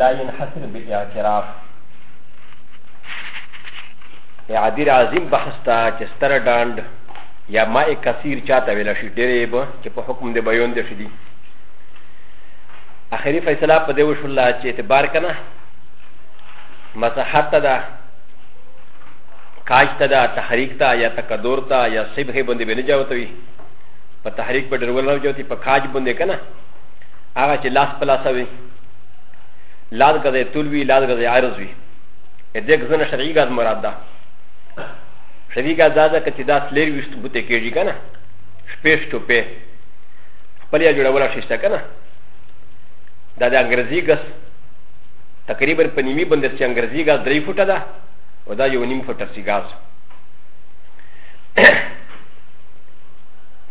لا ينحصر بالاعتراف عبیر عظیم بحث تا چې ستر ډاند یا ماء کثیر چاته ویل شي ډېرې به چې په حکم د بیان دي شدي اخري فیصله په دې وشو الله چې اعتبار کنه مسحت ده کاج ته ده تحریک ته یا تکدور ته یا صبح باندې بنه جوتوي په تحریک په ډرول نه جوتي په کاج باندې کنه هغه چې لاس پلاسوي لاد غزه تلوي لاد غزه عارض وي ا دې غزنه شرعي غاز مراد ده شرعي غاز ده که چې دا سلیر وشت بوته کېږي کنه شپې شپې خپل یا جوړول شي څه کنه دا د انګريزي غاز تقریبا په نیمي باندې چې انګريزي غاز درې فوټه ده او دا یو نیم فوټه سي غاز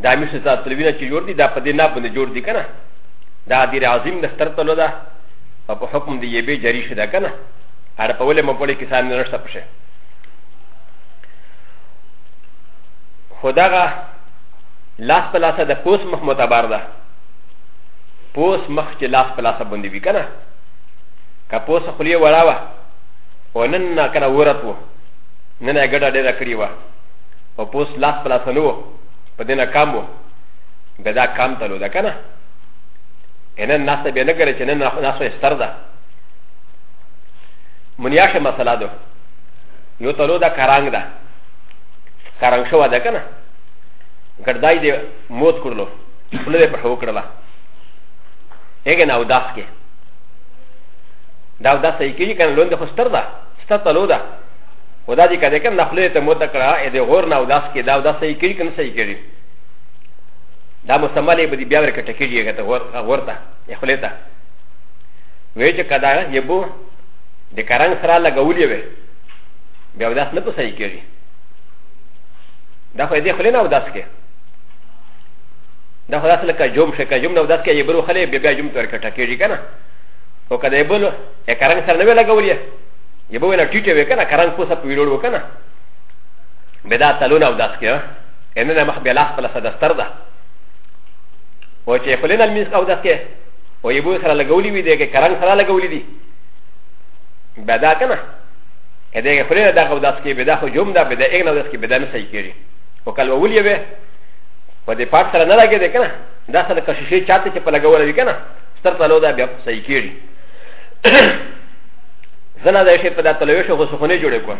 دا مشه ته تلوینه چې جوړ دي دا په دې نه باندې جوړ دي کنه دا دیر عظیم نختر تلو دا او په حکم دی یبه جاری شو دا کنه هر په ولې مو پړې کسان نه رښتا پشه خداغه لاس په لاس د پوس مخ متبر ده پوس مخ چې لاس په لاس باندې وی کنه که پوس خلیه وراوه او نن نه کنه ورت وو نن یې ګډه ډېره کړې وه او پوس لاس په لاس نه وو په دې نه کام وو بدا کام تلو ده کنه ان الناس به نه ګره چې نن ناس استر ده منیا شه مسله ده یو تلو دا کرانګ ده کرانګ شو ده کنه ګردای دې موت کړلو خپل دې په هو کړلا هغه نه اوداس کې دا اوداس یې کېږي کنه لوند خو ستر ده ستر تلو ده ودا دې کده کنه خپل ته موت کړه دې غور نه اوداس کې دا اوداس یې کېږي کنه صحیح کېږي دا مسمل یې به دې بیا ورکه ټکېږي هغه ته غور ته یې خولې ته وایي چې که دا یې بو د کرنګ سره لګولې وي بیا اوداس نه په صحیح کېږي دا خو یې دې خولې نه اوداس کې دا خو داسې لکه جوم شي که جوم نه اوداس کې یې برو خلې بیا بیا جوم ته ورکه ټکېږي که نه او که د یې بل یې کرنګ سره نه وي لګولې یې به ویله ټیټې وي که نه کرنګ پوسه په ویلوړ وکړه نه بدا تلون او داس کیا ان نه مخ بلا خپل سره دستر ده او چې خلین المسک او دسکه او یبو سره لګولې وي دغه کرنګ سره لګولې دي بدا کنه دغه خلین دغه او دسکه بدا خو جوم ده بدا اګنه دسکه بدا نه صحیح کیږي او کله ولې به په دې پات سره نه لګې ده کنه دا سره کششې چاته چې په لګولې وي کنه ستر تلو ده بیا صحیح کیږي زنه د شي په داتلوي شو غوسخونه جوړې کوم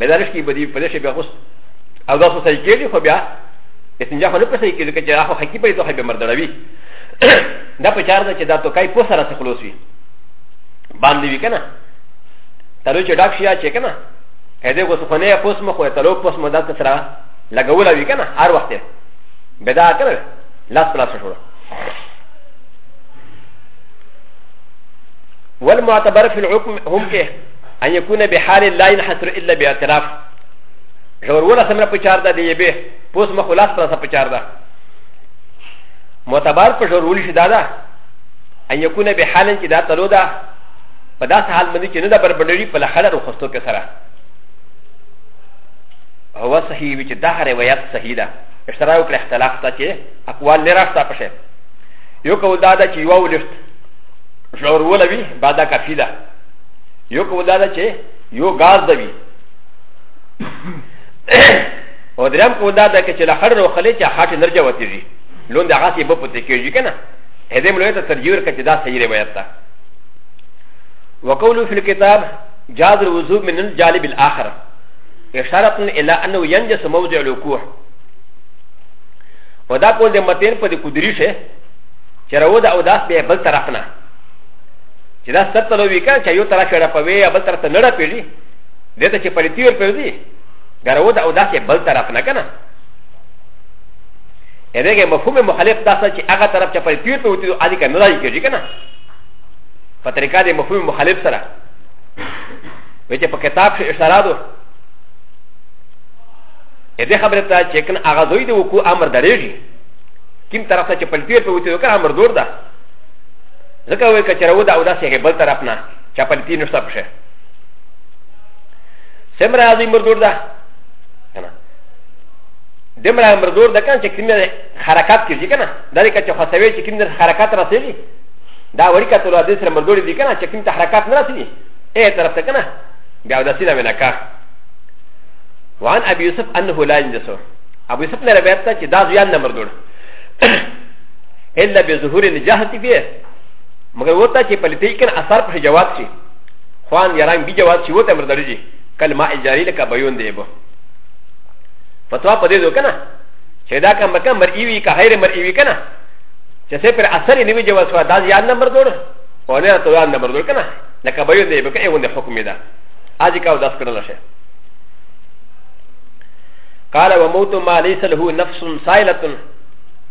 مدارش کی بدی پدې شی بیا اوس او دا څه صحیح کېږي خو بیا استنجا خو نه په صحیح کېږي چې هغه حقیقي په دوه به مردړوي دا په چار ده چې دا توکای په سره څه خلاص وي باندې وی کنه تلو چې ډاک شیا چې کنه هدې کو څه نه پوس مخ وي تلو پوس مو دا څه سره لګول وی کنه هر وخت به دا کړ لاس پلاس شو والمعتبر في الحكم هم كه ان يكون بحال لا ينحصر الا باعتراف ژوروله سمره په چار ده د یبه پوس مخلاص پر سره په چار ده معتبر په ژورول شي دا ده ان يكون بحال چې دا تلو ده په داس حال باندې چې نه ده بربندري په لخل رو خستو کې سره هو صحیح وي چې دا روایت صحیح ده اشتراک وکړه اختلاف ته چې اقوال نه راځه په شی یو کول دا ده چې یو ولښت ژوروله وي بعد کافی ده یو کوم دا ده چې یو غاز دی او دریم کوم دا ده چې له خړ رو خلې چې خاطر نرجه وتیږي لون د غاصې په پته کېږي کنه هدیم لوی ته ترجیح ورکړي چې دا صحیح روایت ده وقولو فی الكتاب جاز الوضوء من الجالب الاخر اشاره الى انه ينجس موضع الوقوع ودا قول د متین په د قدرت چې راو دا او داس به بل طرف نه چې دا ستر تلو وی کنه چې یو طرف را پوي یا بل طرف ته نه را پیږي دې ته چې پلیتی ور پیږي ګرو دا او دا چې بل طرف نه کنه هغه مفهوم مخالف دا څه چې هغه طرف چې پلیتی ور پیږي او عادي کنه راځي کېږي کنه په طریقه دې مفهوم مخالف سره وی چې په کتاب کې اشاره ده دې خبره ته چې کنه هغه دوی د وکو امر درېږي کوم طرف ته چې پلیتی ور پیږي کنه امر دور ده ځکه وایي که چېرې وده او داسې هغې بل طرف نه چاپلتي نشته پښې سمره هذه مردور ده کنه دمره مردور ده کنه چې کومه حرکت کېږي کنه دا لکه چې خاصوي چې کومه حرکت راسېږي دا وړي کتل د سره مردور دي کنه چې کومه حرکت نه راسېږي اې طرف ته کنه بیا د سینه ولا کا وان ابي يوسف انه لا ينجسو ابو يوسف نه روایت ته چې دا ځان نه مردور الا بظهور الجهت به مگر وتا چې پلتې کن اثر په جواب شي خوان یاران بي جواب شي وته مردرجي کلمه اجاري لکه بیون دی به فتوا په دې دو کنه چې دا کوم کوم مرئی وی که غیر مرئی وی کنه چې څه پر اثر یې نیوي جواز شو دا یاد نمبر دوړ او نه ته یاد نمبر دوړ کنه لکه به یو دی به کې ونه حکم ده اځي کاو داس کړل شي قال وموت ما ليس له نفس سائله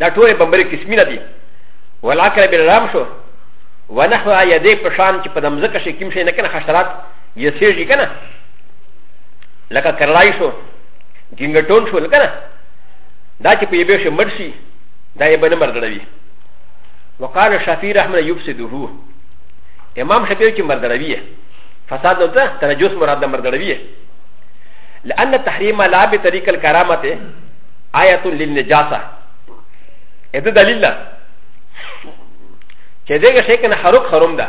دا ټول بمبري قسمي نه دي ولاکه به رام شو ونحو يدي په شان چې په دمزکه شي کوم شي نه کنه حشرات یې سیږي کنه لکه کرلای شو جنګټون شو کنه دا چې په یبه شي مرشي دا یې بنه مردړوي وقال شفیع رحمه یفسده امام شفیع چې مردړوي فساد نو ته تنجس مراد مردړوي لأن التحريم لا بطريق الكرامه آية للنجاسة هذا دليل ده چې دغه شي کنه حرق حرام ده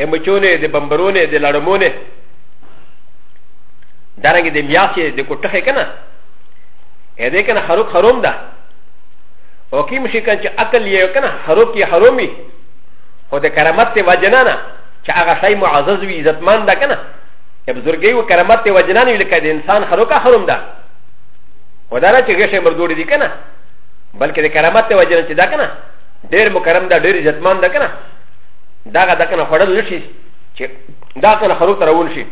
ا مچونه د بمبرونه د لړمونه دارنګ د میاسې د کوټه کنه ا دې کنه حرق حرام ده او کی مشي کنه چې عقل یې کنه حرق یې حرامي او د کرامت ته وجنه نه چې هغه شی معزز وي عزتمن ده کنه ا بزرګي و کرامت ته وجنه نه لکه د انسان حرق حرام ده و دا نه چې غشې مردوړي دي که نه بلکې د کرامت ته وجه نه چې دا که نه ډېر مکرم ده ډېر عزتمن ده که نه دغه د که نه خوړل نه شي چې دا که نه خروب ته راول شي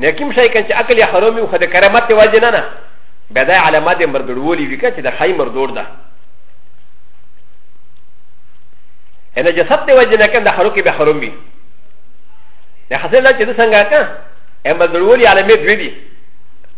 نه کوم شی که چې عقل یا خرومي خو د کرامت ته وجه نه نه بیا دا علامات یې مردوړولي وي که چې د خی مردوړ ده ان جسد دی وجه نه کنه د خروکې به خروم وي د حاصل چې د څنګه کنه اما ضروري علامې دوی دي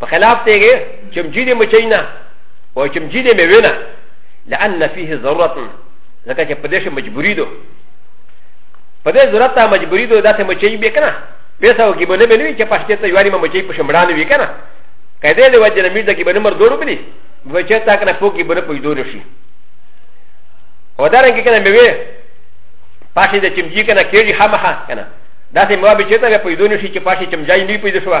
په خلاف دی کې چمچی دی مچی نه او چمچی دی میوه نه لأن فيه ضرورت ځکه چې په دې شي مجبوری دو په دې ضرورت ته مجبوری دو داسې مچی به کنه پیسې او کې به نه بنوي چې پښتې ته یواري مچی په شمړان وی کنه کله دې وجه نه میر د کې به نمبر دوړو بلی به چې تا کنه پوکي به نه پوجدو نشي و د ا ر ن ک کنه میوه پاشي د چمجي کنه کېږي خامخا کنه دا سه موابي چې ته په یدو نشي چې پاشي چمجای نه پیدا شوه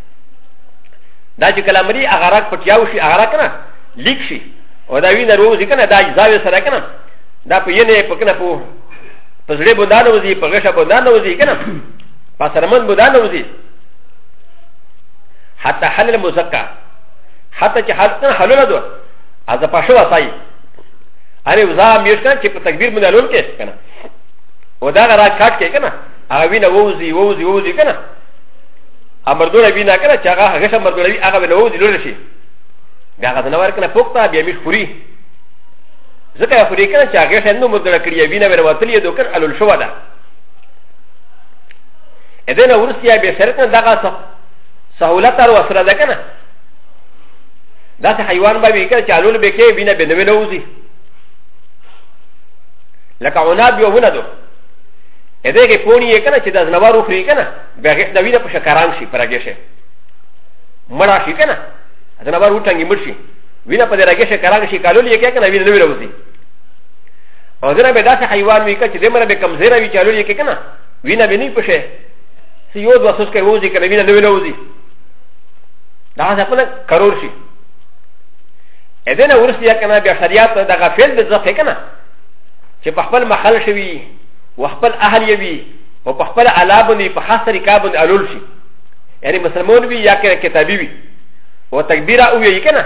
دا چې کله مري هغه راک پټیاو شي هغه راک نه لیک شي او دا وینه روزي کنه دا اجزاوې سره کنه دا په ینه په کنه په په زړه بودا نه وځي په غشه بودا نه وځي کنه په سرمن بودا نه وځي حتی حل المزکا حتی چې حل نه حلول دو از په شو وسای اره وزا میش کنه چې په تکبیر باندې لول کې کنه و دا غرا کاټ کې کنه هغه وینه ووزي ووزي ووزي کنه ا مردوړه وینا کنه چې هغه هغه شم مردوړه وی هغه نو دی لور شي بیا هغه نه ورکنه پوکتا بیا می خوري ځکه خوري کنه چې هغه شم نو مردوړه کړی وینا ور وتلی دو کر الول شو ده اذن ورسیا به شرط نه دغه سهولت تر وسره ده کنه دا ته حیوان به وی کنه چې الول به کې وینا به نو لوزي لکه عناب یو ونه دو اذن کې پونی یې کنه چې د زنوار خوري کنه بیا غیش دا وینه په شکران شي پر غیشه مړه شي کنه دا نه بار وټنګي مړ شي وینه په دې غیشه کران شي کالو لیکه کنه وینه نه وروزي او زنه به داسې حیوان وي چې دمر به کمزره وي چالو یې کې کنه وینه به نه پښه سی یو دوه سوس کې وځي کنه وینه نه وځي دا څه خپل کرور شي اذن ورسیا کنه بیا شریعت د غفل د ځخه کنه چې په خپل محل شوی و خپل اهل یې وي او په خپل اعلی باندې په خاص طریقه باندې الول شي یعنی مسلمان وي یا کنه کتابي وي او تکبیره او یې کنه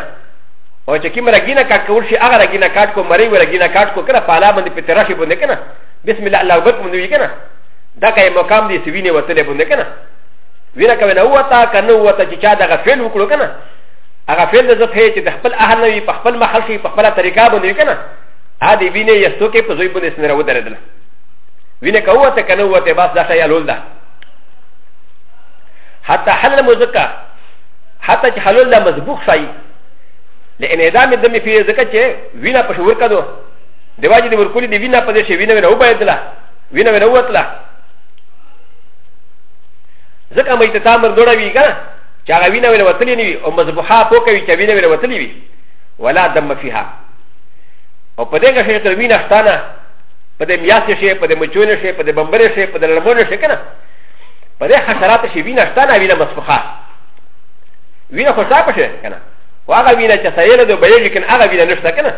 او چې کوم رګینه کاټ کول شي هغه رګینه کاټ کو مری و رګینه کاټ کو کنه په اعلی باندې په تراشي باندې کنه بسم الله الله اکبر باندې کنه دا کای مقام دی سوینه وتلې باندې کنه وینا کوي نو وتا کنه وتا چې چا دغه فعل وکړو کنه هغه فعل د زفه چې د خپل اهل نه وي په خپل محل شي په خپل طریقه باندې کنه ا دې ویني یستو کې په زوی باندې سنره ودرېدل وینه کوته کنه وته بس دا شای الول ده حتى حل مزکا حتى چې حلول لا مذبوح شای لئن اذا مې دمه فيه زکه چې وینا په شور کدو دیواجی دی ورکولی دی وینا په دې شی وینا وینا وبایدله وینا وینا وتله ځکه مې ته تامر دوړه وی کنه چې هغه وینا وینا وتلی نه وي او مذبوحه پوکه وی چې وینا وینا وتلی وي ولا دم فيها او په دې کې چې وینا ښتانه په دې میاسې شي په دې مچونه شي په دې بمبرې شي په دې لمونه شي کنه په دې حشرات شي وینه شته نه وینه مسفخه وینه خو صاف شي کنه واغه وینه چې سیل ده به لیکن هغه وینه نشته کنه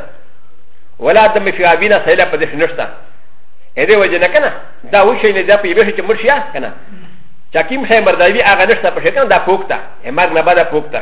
ولا دم فی وینه سیل په دې نشته اې دې وجه نه کنه دا و شي نه دا په یوه چې مرشیا کنه چا کیم شي مرداوی هغه نشته په شي کنه دا پوکتا امر نه بده پوکتا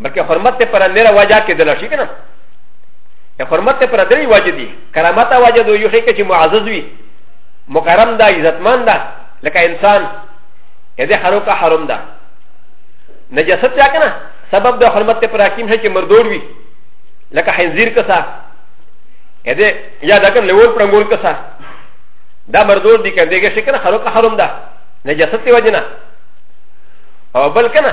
بلکې حرمت ته پر نره وجه کېدل شي که نه حرمت ته پر درې وجه دي کرامت وجه د یو شي کې چې معزز وي مکرم ده عزتمن ده لکه انسان ا د حرو کا حرم ده نجاست یا کنه سبب د حرمت پر حکیم شي چې مردور وي لکه حنزیر کسا ا د یا دکن لور پرنګول کسا دا مردور دي کنه دغه شي کنه حرو کا حرم ده نجاست وجنه او بل کنه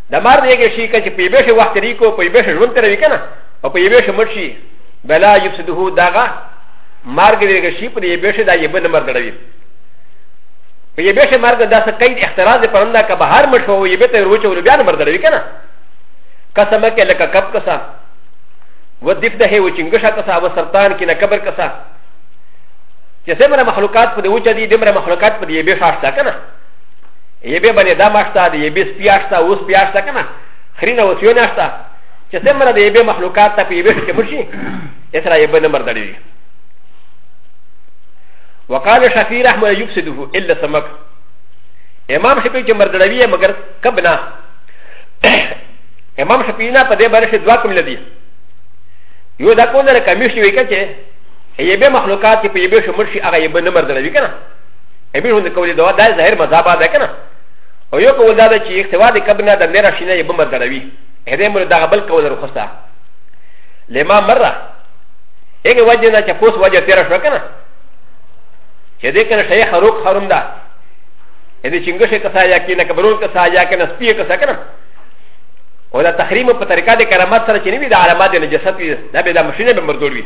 د مار دی کې شي کچ په بیشه وخت لري کو په بیشه ژوند تر وی کنه او په بیشه مړ شي بلا یفسده داغه مارګ دی کې شي په بیشه دا یې بل مر دړوي په یې بشه مرګ داسې قید اختراز پرنده که بهر مړ شو یې به ته وروچه ور بیا نه مر دړوي کنه قسمه کې لکه کپ کسا و دف ده و چنګشه کسا و سرطان کې نه قبر کسا چې څومره مخلوقات په دې وچه دي دمره مخلوقات په دې به شاشته کنه یې به باندې دا ماشته دی یې به سپیاشته اوس پیاشته کنه خرینه اوس یو ناشته چې څومره دی یې به مخلوقات ته په یې به کې مرشي اسره یې به نه مردړي وقال شفیع رحمه یفسده الا سمک امام شفیع چې مردړوي یې مگر کب نه امام شفیع نه په دې باندې چې دوا کوم لدی یو دا کوم نه کمیشن وکړي چې یې به مخلوقات په یې به شمرشي هغه یې به نه مردړوي کنه امیر هند کولی دا دا ظاهر مذهب ده کنه او یو کول دا چې اختوا د کبنه د میرا شینه یې بمر دروي هدا مر دا بل کول رخصه لما مره هغه وجه نه چې پوس وجه تیر شو کنه چې دې کنه شیخ روک حرم ده دې چنګ شي کسا یا کې نه کبرون کسا یا کې نه سپیه کسا کنه او دا تحریم په طریقه د کرامت سره چې نه وي د علامات د نجاست وي دا به د مشینه به مردور وي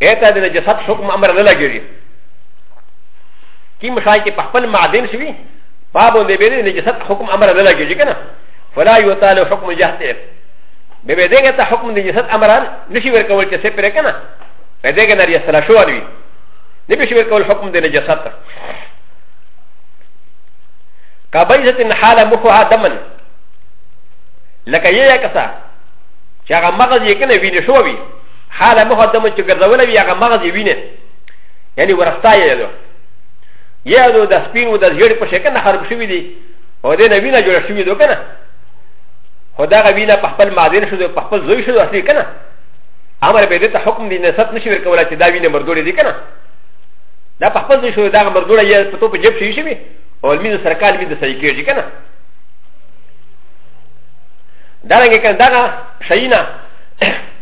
ایتا د نجاست حکم امر نه لګیږي کیم شای کې په خپل معدن شوی باب دې به د نجاست حکم امر نه لګیږي کنه فلا یوتال حکم جهت به به دغه ته حکم د نجاست امر نشي ورکول چې سپر کنه به دغه نه یې سره شو وی نه به شي ورکول حکم د نجاست کبیزه حال مخها دمن لکه یې کسا چې هغه مغز یې کنه وینې شو وی حالا مخه دمو چې ګرځوله وي هغه مغز یې وینه یعنی ورستا یې دو یا دو د سپین و د زیړ په شکل نه خراب شوی دی او دې نه وینه جوړ شوی دو کنه خو دا غوینه په خپل مادین شو په خپل زوی شو اصلي کنه امر به دې ته حکم دی نسب نشي ورکوله چې دا وینه مردوړي دی کنه دا په خپل زوی شو دا مردوړه یې په تو په جیب شي شي او الميز سرکال ميز صحيح كيجي كنا دارنگه كان دانا شاينا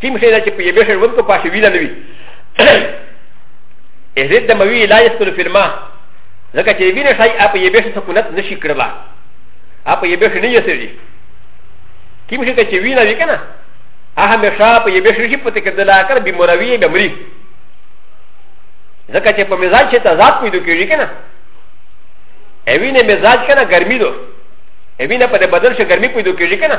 تیم شي دا چې په یبه شي ورکو پاشه ویلا نوي ازید د موی لا یستل فلما ځکه چې وینه شي اپ یبه شي سکونت نشي کړلا اپ یبه شي نه یسري تیم شي چې ویلا وی کنه هغه مشا په یبه شي په تک د لا کر بیموروي به مري ځکه چې په مزاج چې تضاد پیدا کیږي کنه اوینه مزاج کنه ګرمي دو اوینه په بدل شي ګرمي پیدا کیږي کنه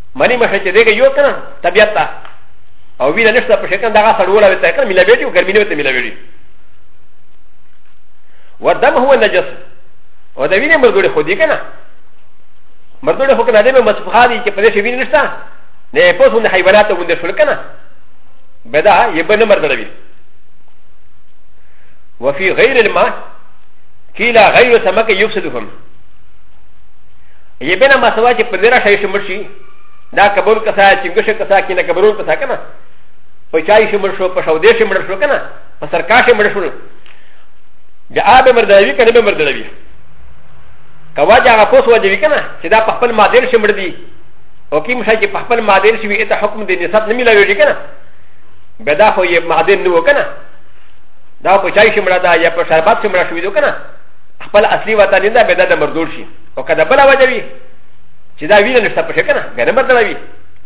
منی مشه چې دغه یو کنه طبیعت ته او ویره نشته په شکل دغه سړوله وي ته کنه ملا بیډي او ګرمینه ته ملا بیډي ودم هو نجس او د وینې مردوړې خو دی کنه مردوړې خو کنه دې مې مسفخا دي چې په دې شي وینې نشته نه په څو حیوانات ته وندې شول کنه بدا یې به نه مردړوي وفي غير الماء كلا غير سمك يفسدهم یې بنا مسوا چې په دې راشه شي مرشي دا قبول کسا چې ګشه کسا کې نه قبول کسا کنه په چای شي مرشو په شو دې شي مرشو کنه په سرکا شي مرشو بیا آب مردوي کنه به مردوي کوا چې هغه پوس وځي کنه چې دا په خپل مادر شي مردي او کې مشه چې په خپل مادر شي وي ته حکم دې نسب نه ملوي کنه بیا دا خو یې مادر نه وکنه دا په چای شي مردا یا په شربت شي مرشو وي کنه خپل اصلي وطن نه دا به دا مردور شي او که د بله وجه وي چې دا وینه نشته پکې که نه بیا نه مردړه وي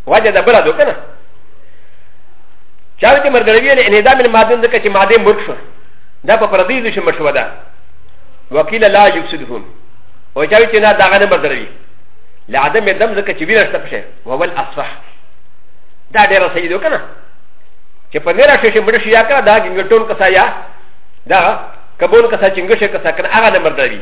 وجه د بله دو که نه چا چې مردړه وي نه انعدام المعدن ځکه چې ماده مرک شو دا په پردي دي چې مشوه ده وکیل لا یفسدهم او چا چې نه داغه نه مردړه وي لعدم دم ځکه چې وینه نشته پکې وول اصفح دا ډېره صحیح ده که نه چې په نره شې مړ شي یا که دا ګنګټون کسا یا دا کبون کسا چنګشه کسا کنه هغه نه مردړه وي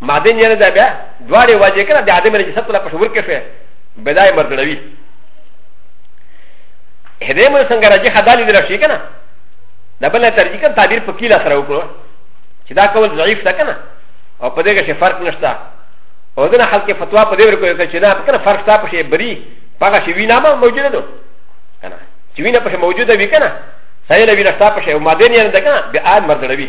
معدن یې نه ده بیا دواړې وجې کنه د عدم نجست ولا پښور کې شوې بدای مردړوي هدې مو څنګه راځي خدالي دل شي کنه د بل ترجی کنه تعبیر په کیلا سره وکړو چې دا کول ضعیف ده کنه او په دې کې فرق نشته او دغه حال کې فتوا په دې ورکوي چې دا کنه فرق تاسو شي بری پاګه شي وینا ما موجوده ده کنه چې وینا په موجوده وي کنه سایه وینا تاسو شي او ماده نه ده کنه به آد مرګ لوي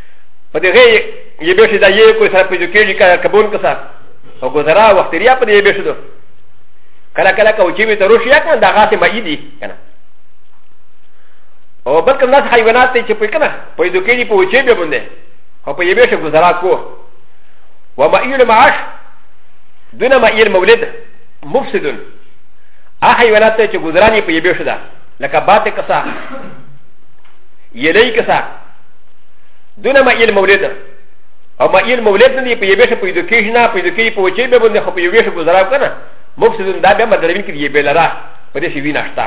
په دې غي یې به شي دا یې کوی سره پیدا کېږي کله کبون کسا او ګزرا وخت لري په دې به شي کله کله کو چې وي ته روشیا کنه دا غاسه مې دي کنه او بلکې ناس حیوانات چې په کنه پیدا کېږي په وچې به باندې او په یې به شي ګزرا کو و ما یل معاش دونه ما یل مولد مفسدون ا حیوانات چې ګزرانی په یې به شي دا لکه باته کسا یلې کسا دونه ما يل مولد او ما يل مولد نه دی په یوه شپه د کیش نه په دکی په وچې به باندې خو په یوه شپه گزارا کنه مفسد دا به مدربی کې یې بلرا په دې شي ویناشتا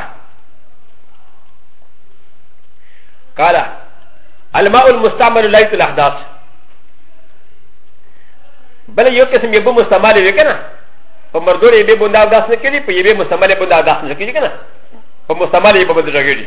قال الماء المستعمل لا يتل احداث بل یو قسم یې به مستعمل وي کنه په مردور یې به بندا داس نه کړي په یوه مستعمل بندا داس نه کړي کنه په مستعمل یې به بدل راګړي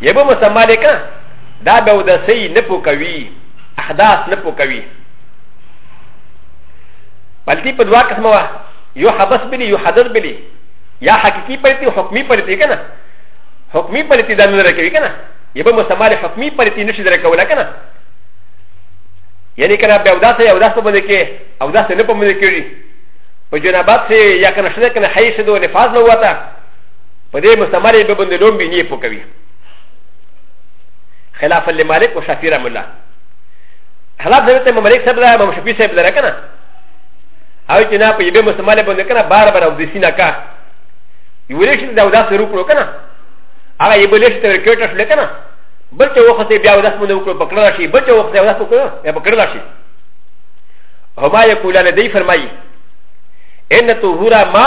یه به مسمه لکه دا به اودسي نه پوکوي احداث نه پوکوي بلتی په دوا قسمه وه یو حبس بلی یو حدث بلی یا حقیقی پلتی حکمی پلتی کنه حکمی پلتی دا نه رکوي کنه یه به مسمه له حکمی پلتی نشي درکوله کنه یعنی کنه به اوداس یا اوداس په باندې کې اوداس نه په باندې کېږي په جنابات سي یا کنه شنه کنه حیث دو نفاذ لوته په دې مستمر یې به باندې لوم بي نه پوکوي خلاف لمالک او شافعي رحم الله خلاف حضرت امام مالک صاحب دا امام شافعي صاحب لره کنه او چې نه په یبه مستمر باندې کنه بار بار او دسینا کا یو لري چې دا وداس وکړو کنه هغه یبه لري چې ورکټ شل کنه بل چې وخت بیا وداس مونږ وکړو پکړل شي بل چې وخت وداس وکړو یا پکړل شي هما یقولان دی فرمایي ان طهورا ما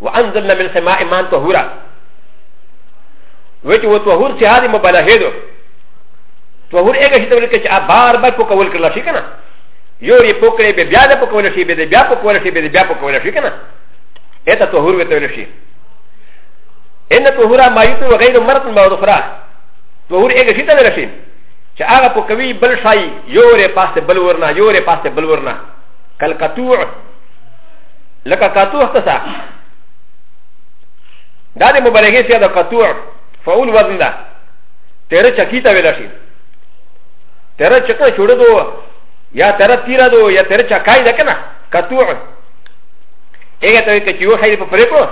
وانزلنا من سماء مان طهورا وچ و طهور چې هادي مبالغه دو طهور هغه شي ته ولکه چې بار بار په کول کړل شي کنه یو ری پوکړې به بیا د پکول شي به بیا پکول شي به بیا پکول شي کنه اته طهور وته ول شي ان طهورا ما یتو غیر مرت ما اخرى طهور هغه شي ته ول شي چې هغه پکوي بل شای یو ری پاسه بل ورنا یو ری پاسه بل ورنا کل قطوع لکه قطوع څه څه دا د مبالغې سره د قطوع فعول وزن ده تیره چکی ته ویل شي تیره چکه چوړه دو یا تیره تیره دو یا تیره چکای ده کنه قطوع هغه ته کې یو شی په پرې کړو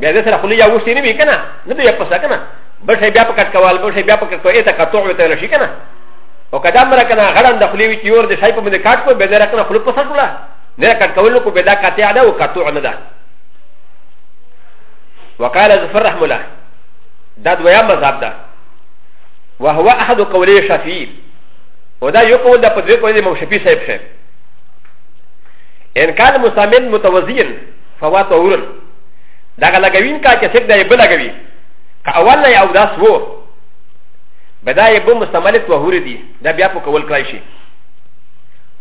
بیا دې سره خلی یا وښتې نه وی کنه نه دی په سکنه بل شی بیا په کټ کول بل شی بیا په کټ کوه ته قطوع وته لشي کنه او کدا مر کنه غړن د خلی وی چې ور دې شی په مې کټ کو به دې را کنه خلو په سر کړه نه کټ کول کو بدا قطع ده او قطع نه ده وقال ظفر رحم الله دا دویا مذهب ده وهو احد قولي شفيع ودا یو قول ده په دوی قول امام شفیع صاحب شه ان کان مستعمل متوزین فوا طهورن دا لګوین کا چې څوک دا یې بلګوي که اول نه یو داس وو بدا یې به مستعمل طهور دي دا بیا په کول کړای شي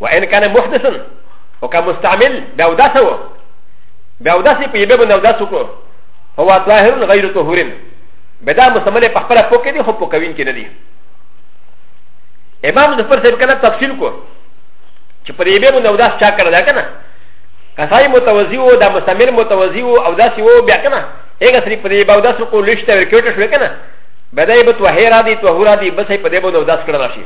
و ان کان محدثن او که مستعمل بیا اوداسه و بیا اوداسه په یبه باندې اوداسه کو هو طاهر غیر طهور بدا مستعمل په خپل پوکې دي خو پوکوین کې نه دي امام ظفر صاحب کنه تفصیل کو چې پر یبه باندې اوداسه چا کړل دا کنه کسای متوزی و دا مستعمل متوزی و اوداسه و بیا کنه هغه سری په یبه اوداسه کو لښته ورکوټ شو کنه بدا یبه توهرا دي توهرا دي بس په دې باندې اوداسه کړل شي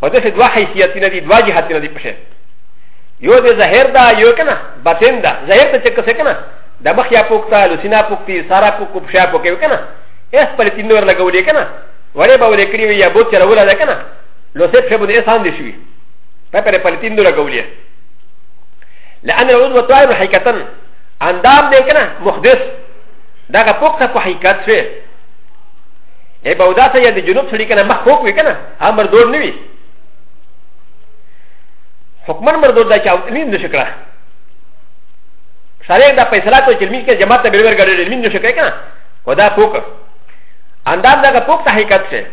په دې دوه حیثیتونه دي دوه جهتونه دي پښه یو د ظاهر دا یو کنه باطن دا ظاهر ته چې څه کنه د مخ یا پوکتا لسینا پوکتی سارا پوک کو پښه پوکې کنه اس پر تین نور لګولې کنه وړې به ولې کړی وي یا بوت چروله ده کنه لوسه په بده اسان دي شوی په پر پر تین نور لګولې لأن العضو طائر حقيقة اندام دې کنه محدث دا پوکتا په حقیقت شوی ای بودا ته یا د جنوب سړي کنه مخ پوک وي کنه ا مردود نه وي حکمن مردود دا چې او علمي نشي کړه شارع دا فیصله کوي چې علمي کې جماعت ته بیرور ګړي علمي نشي کوي کنه ودا پوک انداز دا پوک ته حقیقت شه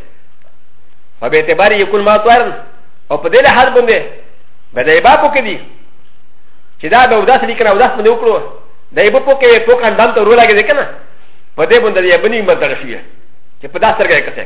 په اعتبار یې کول ما توارن او په دې له حال باندې به دا یبا پوک دي چې دا به وداس لیکنه وداس باندې وکړو دا یبا پوک یې پوک اندام ته رولاګي کنه په دې باندې یې بنی مدرسې چې په داسر کې کته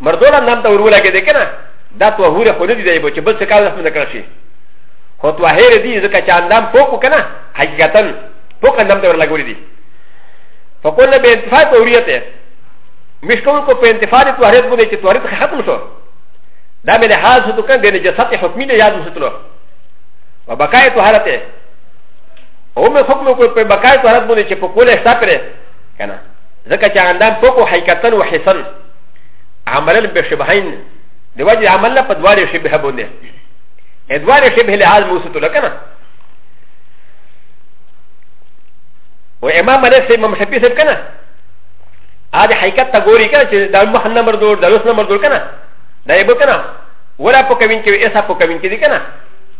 مردولا نام ته ورولا کې دې کنه دا تو هوره خو نه دی دی چې بل څه کار نه کړ شي هو تو هیر دی ځکه چې اندام پوکو کنه حقیقتا پوک اندام ته ورلا ګوري دي فقلنا بانتفاع توریته مشکل کو په انتفاع تو هرت باندې چې توریت ختم شو دا مې له حال څه تو کنه د نجاست حکمی نه یاد وساتلو وبقای تو هرته او مې حکم کو په بقای تو هرت باندې چې په کوله شته پره کنه ځکه چې اندام پوکو حقیقتا وحسن عملا بشبهين د وجه عمل نه په دواړې شبهه باندې ا دواړې شبهه له حال موسو ته کنه و امام مالک سي امام شفیع صاحب کنه ا د حقیقت ته ګوري کنه چې د مخ نمبر دور د لوس نمبر دور کنه دا یې بکنه ولا په کوین کې ایسا په کوین کې دي کنه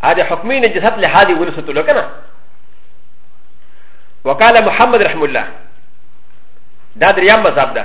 ا د حکمي نجست له حال ونسو ته کنه وقال محمد رحم الله دا دريام مذهب ده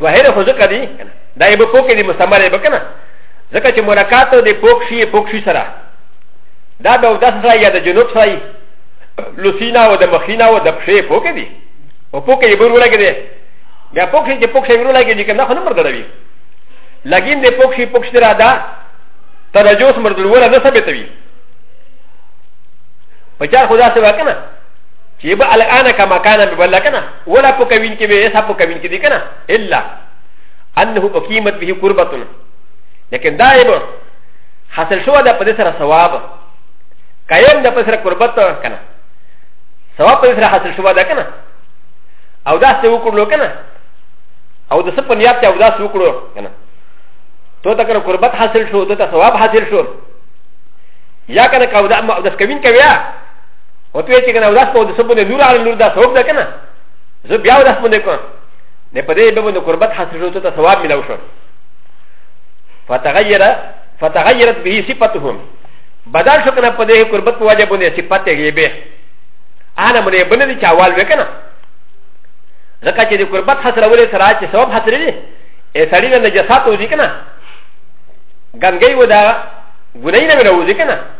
وهره خو ځکه دی کنه دا یې به پوکې دی مستعمل یې به کنه ځکه چې ملاقات د پوک شي پوک شي سره دا به اوداس سره یا د جنوب سره لوسینا او د مخینا او د پښې پوکې دی او پوکې یې برو لګې دی بیا پوک شي چې پوک شي برو لګې دی کنه خو نه مرده دی لګین دی پوک شي پوک شي را دا ترجوس مردل ولا نه ثابتوي په چار خدا سره کنه چې به الان کما کان به بل کنه ولا په کوین کې به ایسا په کوین کې دي کنه الا انه اقیمت به قربتون لیکن دا یې به حاصل شو دا په دې سره ثواب قائم دا په سره قربت کنه ثواب په سره حاصل شو دا کنه او دا څه وکړلو کنه او د څه په نیت او دا څه وکړو کنه تو ته کنه قربت حاصل شو ته ثواب حاصل شو یا کنه کاودا او د سکوین کوي او ته چې کنه وداس په دې سبونه لور علي لور دا ثواب ده کنه زه بیا وداس باندې کوم نه په دې به باندې قربت حاصل شو ته ثواب ملو شو فتغیر فتغیرت به صفاتهم بدل شو کنه په دې قربت په وجه باندې صفات یې به انا مونږ یې باندې چې اول وکنه ځکه چې د قربت حاصل ولې سره چې ثواب حاصل دي ا سړی نه جسات وځي کنه ګنګي ودا ګنای نه وځي کنه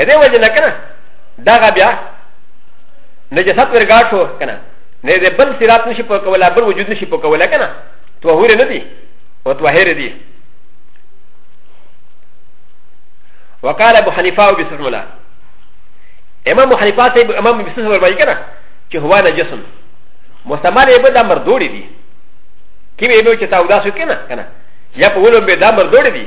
ا د ي وجه نه کنه دا غا بیا نجاست ورګار شو کنه نه د بل سرات نشي په کوله بل وجود نشي په کوله کنه تو هور نه دي او تو هر دي وقال ابو حنيفه وبسم الله امام ابو حنيفه سيب امام بسم الله ورباي كنا كي هو انا جسم مستمر يبو دا مردوري دي كي بيبو كي تاودا سو كنا كنا يا بولو بي دا مردوري دي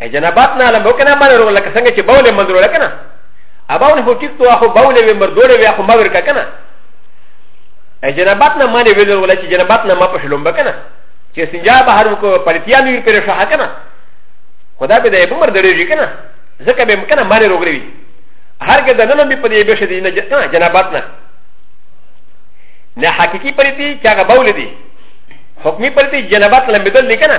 ا جنابات نه لم وکنه ما ورو لکه څنګه چې بوله من ورو لکنه اباول هو ټیک تو اخو بوله وی مر دوله وی اخو ما ورکا کنه ا جنابات نه ما نه ویل ولا چې جنابات نه ما په شلوم بکنه چې سنجا بهر کو پرتیا نیر پر شاه کنه خدا به د ابو مر درېږي کنه ځکه به کنه ما ورو غوي هر کې د نن به په دې به شې دي نه جنابات نه نه حقيقي پرتی چې هغه بوله دي حکمی پرتی جنابات لمبدل لیکنه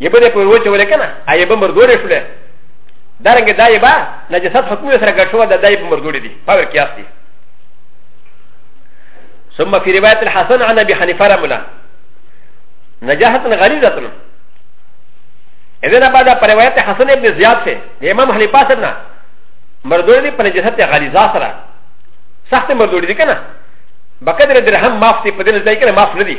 یې به دې په وروچه ولې کنه آی به مردورې شولې دارنګه دای با نجست حکم سره ګټ شو د دای په مردورې دي پاور کیاس دي ثم في روايه الحسن عن ابي حنيفه رملا نجاحه غريزه اذن بعد روايه حسن ابن زياد في الامام حنيفه سرنا مردورې دي په نجست غريزه سره سخت مردورې دي کنه بقدر درهم معاف دي په دې ځای کې معاف نه دي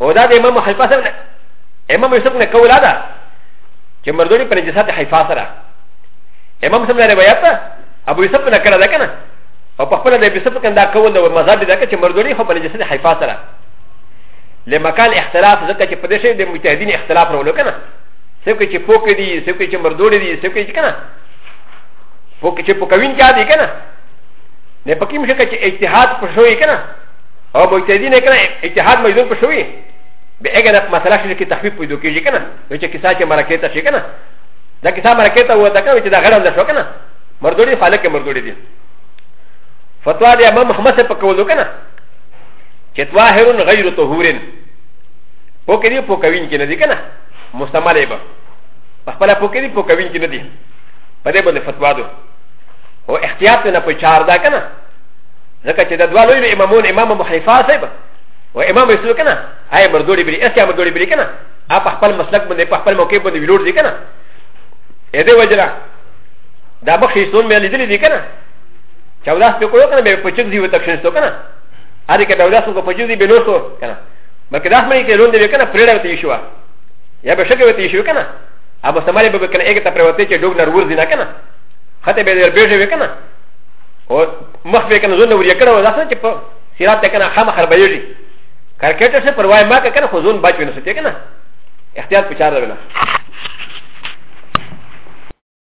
او دا د امام حیفا سره نه امام یوسف نه کولا ده چې مردونی په نجسات حیفا سره امام سره روایت ده ابو یوسف نه کړه ده کنه او په خپل د ابو یوسف کنده کول او مذهب ده چې مردونی خو په نجسات حیفا سره لمکان اختلاف ځکه چې په دې شی د مجتهدین اختلاف راولو کنه څوک چې پوک دي څوک چې مردونی دي څوک چې کنه پوک چې پوکوین چا دي کنه نه پکې مشه چې اجتهاد پښوي کنه او مجتهدین یې کنه اجتهاد مجنون په شوي به هغه نه مسله شي چې تخفیف پیدا کیږي کنه نو چې کیسه چې مرکه ته شي کنه دا کیسه مرکه ته وته کنه چې دا غړم ده شو کنه مردوړي خالق کې مردوړي دي فتوا دی امام محمد په کولو کنه چې طاهرون غیر طهورن په کې دی په کوین کې نه دي کنه مستعمل به په خپل په کې دی په کوین کې نه دي په دې باندې فتوا ده او احتیاط نه په چار دا کنه ځکه چې د دوه لوی امامون امام ابو حنیفه صاحب او امام یوسف کنه هاي مردوړي بلی اسیا مردوړي بلی کنه ا په خپل مسلک باندې په خپل موقع باندې ویلوړ دي کنه اې دې وجره دا مخې سون مې لیدلې دي کنه چې ولاس په کوو کنه به په چک دی وته کښینستو کنه ا دې کې دا ولاس په چک دی بلوسو کنه بلکې دا مې کې لون دې کنه پرېړه وتی شو یا به شګه وتی شو کنه ا به سماله به کنه اګه ته پرې وتی چې ډوګ نر ور دي نه کنه خته به دې به شو کنه او مخ به کنه زون وریا کړه وځه چې په سیرات ته کنه خام خراب یږي کرکټ سره پروايي ما کنه خو زون بچو نه سته کنه اختیار پچار ده